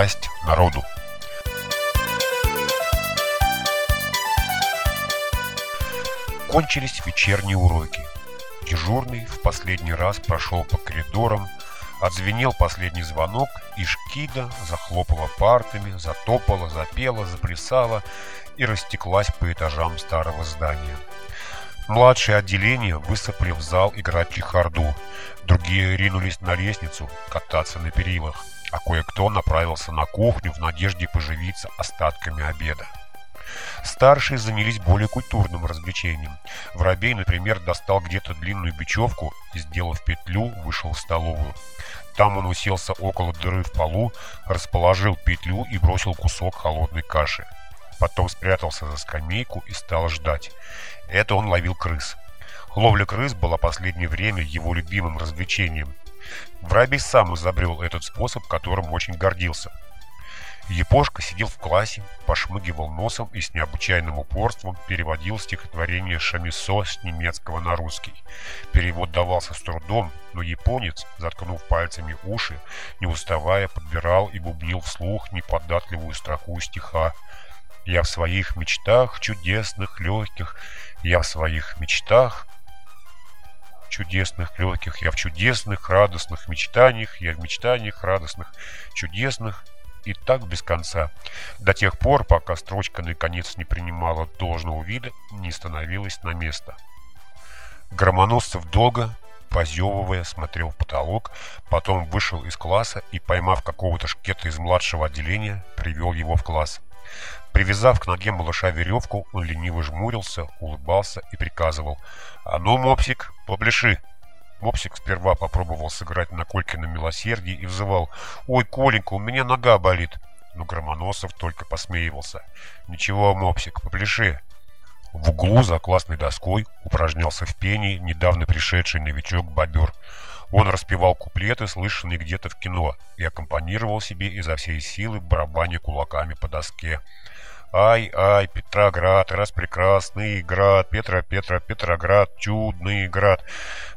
напасть народу. Кончились вечерние уроки. Дежурный в последний раз прошел по коридорам, отзвенел последний звонок, и Шкида захлопала партами, затопала, запела, заплясала и растеклась по этажам старого здания. Младшее отделение высыпали в зал играть чехарду, другие ринулись на лестницу кататься на перилах, а кое-кто направился на кухню в надежде поживиться остатками обеда. Старшие занялись более культурным развлечением. Воробей, например, достал где-то длинную бечевку и, сделав петлю, вышел в столовую. Там он уселся около дыры в полу, расположил петлю и бросил кусок холодной каши. Потом спрятался за скамейку и стал ждать. Это он ловил крыс. Ловля крыс была последнее время его любимым развлечением. Воробей сам изобрел этот способ, которым очень гордился – Епошка сидел в классе, пошмыгивал носом и с необычайным упорством переводил стихотворение Шамисо с немецкого на русский. Перевод давался с трудом, но японец, заткнув пальцами уши, не уставая подбирал и бубнил вслух неподатливую строку стиха «Я в своих мечтах чудесных, легких, я в своих мечтах чудесных, легких, я в чудесных, радостных мечтаниях, я в мечтаниях радостных, чудесных, и так без конца, до тех пор, пока строчка наконец не принимала должного вида, не становилась на место. Громоносцев долго, позевывая, смотрел в потолок, потом вышел из класса и, поймав какого-то шкета из младшего отделения, привел его в класс. Привязав к ноге малыша веревку, он лениво жмурился, улыбался и приказывал «А ну, мопсик, попляши!» Мопсик сперва попробовал сыграть на Колькино милосердие и взывал «Ой, Коленька, у меня нога болит!» Но Громоносов только посмеивался. «Ничего, Мопсик, попляши!» В углу за классной доской упражнялся в пении недавно пришедший новичок Бобер. Он распевал куплеты, слышанные где-то в кино, и аккомпанировал себе изо всей силы барабаня кулаками по доске. Ай, ай, Петроград, раз прекрасный град, Петра, Петра, Петроград, чудный град.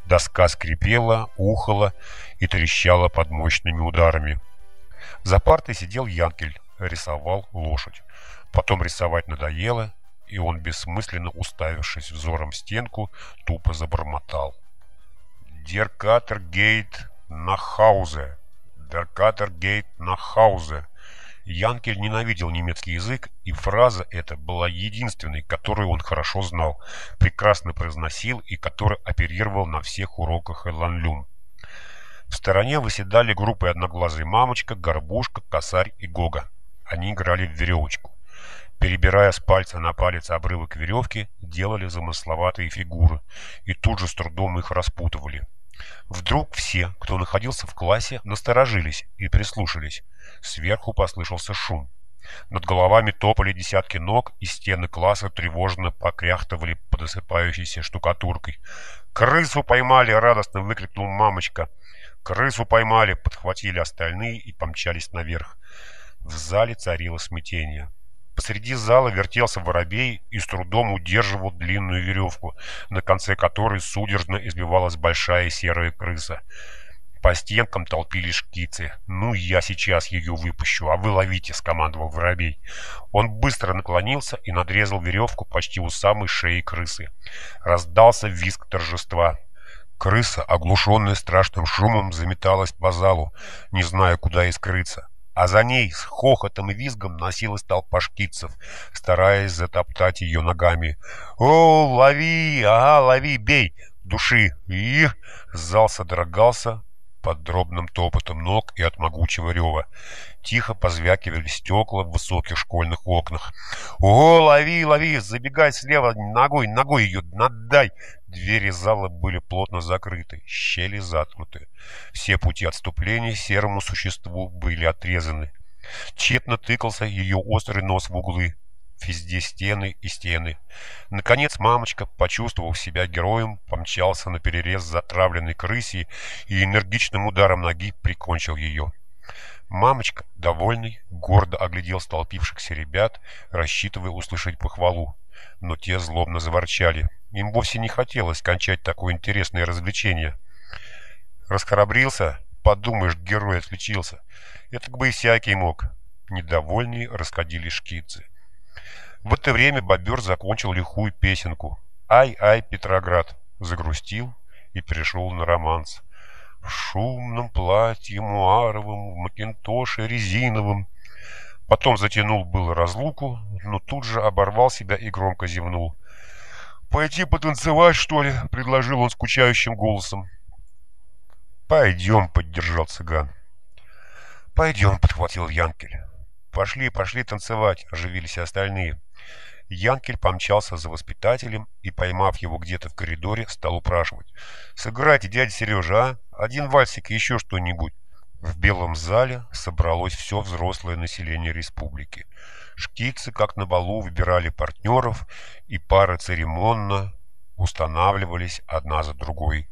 Доска скрипела, ухала и трещала под мощными ударами. За партой сидел Янкель, рисовал лошадь. Потом рисовать надоело, и он, бессмысленно уставившись взором в стенку, тупо забормотал. «Деркатер гейт на хаузе! Деркатер гейт на хаузе!» Янкель ненавидел немецкий язык, и фраза эта была единственной, которую он хорошо знал, прекрасно произносил и который оперировал на всех уроках Эланлюм. В стороне выседали группы «Одноглазый мамочка», «Горбушка», «Косарь» и «Гога». Они играли в веревочку. Перебирая с пальца на палец обрывок веревки, делали замысловатые фигуры и тут же с трудом их распутывали. Вдруг все, кто находился в классе, насторожились и прислушались. Сверху послышался шум. Над головами топали десятки ног, и стены класса тревожно покряхтывали под осыпающейся штукатуркой. «Крысу поймали!» — радостно выкрикнул мамочка. «Крысу поймали!» — подхватили остальные и помчались наверх. В зале царило смятение. Посреди зала вертелся воробей и с трудом удерживал длинную веревку, на конце которой судорожно избивалась большая серая крыса. По стенкам толпились шкицы. «Ну, я сейчас ее выпущу, а вы ловите», — скомандовал воробей. Он быстро наклонился и надрезал веревку почти у самой шеи крысы. Раздался визг торжества. Крыса, оглушенная страшным шумом, заметалась по залу, не зная, куда ей скрыться а за ней с хохотом и визгом носилась толпа шкитцев, стараясь затоптать ее ногами. «О, лови! Ага, лови, бей! Души!» И зал содрогался под дробным топотом ног и от могучего рева. Тихо позвякивали стекла в высоких школьных окнах. «Ого, лови, лови! Забегай слева! Ногой, ногой ее! Надай!» Двери зала были плотно закрыты, щели заткнуты. Все пути отступления серому существу были отрезаны. Тщетно тыкался ее острый нос в углы. Везде стены и стены. Наконец мамочка, почувствовав себя героем, помчался на перерез затравленной крысе и энергичным ударом ноги прикончил ее. Мамочка, довольный, гордо оглядел столпившихся ребят, рассчитывая услышать похвалу. Но те злобно заворчали. Им вовсе не хотелось кончать такое интересное развлечение. «Расхрабрился?» подумаешь, герой отличился. Это бы и всякий мог. Недовольные расходились шкицы. В это время бобер закончил лихую песенку. «Ай-ай, Петроград!» Загрустил и перешел на романс. В шумном платье муаровом, в макинтоше резиновом. Потом затянул было разлуку, но тут же оборвал себя и громко зевнул. «Пойти потанцевать, что ли?» — предложил он скучающим голосом. «Пойдем», — поддержал цыган. «Пойдем», — подхватил Янкель. «Пошли, пошли танцевать», — оживились остальные. Янкель помчался за воспитателем и, поймав его где-то в коридоре, стал упрашивать. «Сыграйте, дядя Сережа, а? Один вальсик и еще что-нибудь». В белом зале собралось все взрослое население республики. Шкицы, как на балу, выбирали партнеров, и пары церемонно устанавливались одна за другой.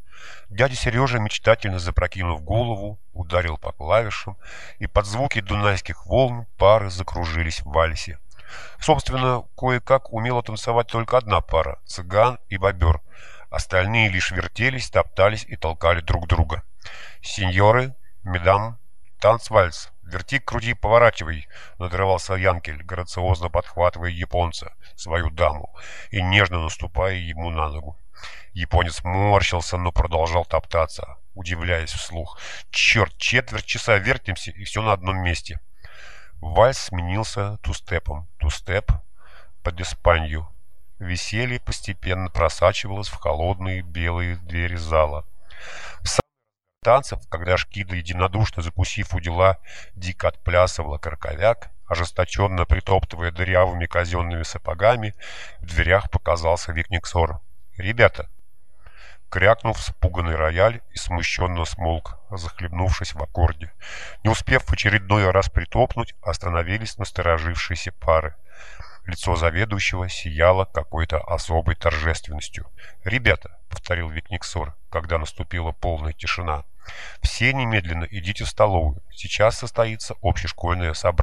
Дядя Сережа, мечтательно запрокинув голову, ударил по клавишам, и под звуки дунайских волн пары закружились в вальсе. Собственно, кое-как умела танцевать только одна пара – цыган и бобер. Остальные лишь вертелись, топтались и толкали друг друга. «Сеньоры, медам, танцвальс, верти, крути, поворачивай!» – надрывался Янкель, грациозно подхватывая японца, свою даму, и нежно наступая ему на ногу. Японец морщился, но продолжал топтаться, удивляясь вслух. «Черт, четверть часа вертимся, и все на одном месте!» Вальс сменился тустепом, тустеп под испанью. Веселье постепенно просачивалось в холодные белые двери зала. Танцев, когда Шкида, единодушно закусив у дела, дико отплясывала карковяк, ожесточенно притоптывая дырявыми казенными сапогами, в дверях показался Викниксор. «Ребята, крякнул вспуганный рояль и смущенно смолк, захлебнувшись в аккорде. Не успев в очередной раз притопнуть, остановились насторожившиеся пары. Лицо заведующего сияло какой-то особой торжественностью. «Ребята», — повторил Викниксор, когда наступила полная тишина, — «все немедленно идите в столовую. Сейчас состоится общешкольное собрание».